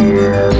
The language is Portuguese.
Música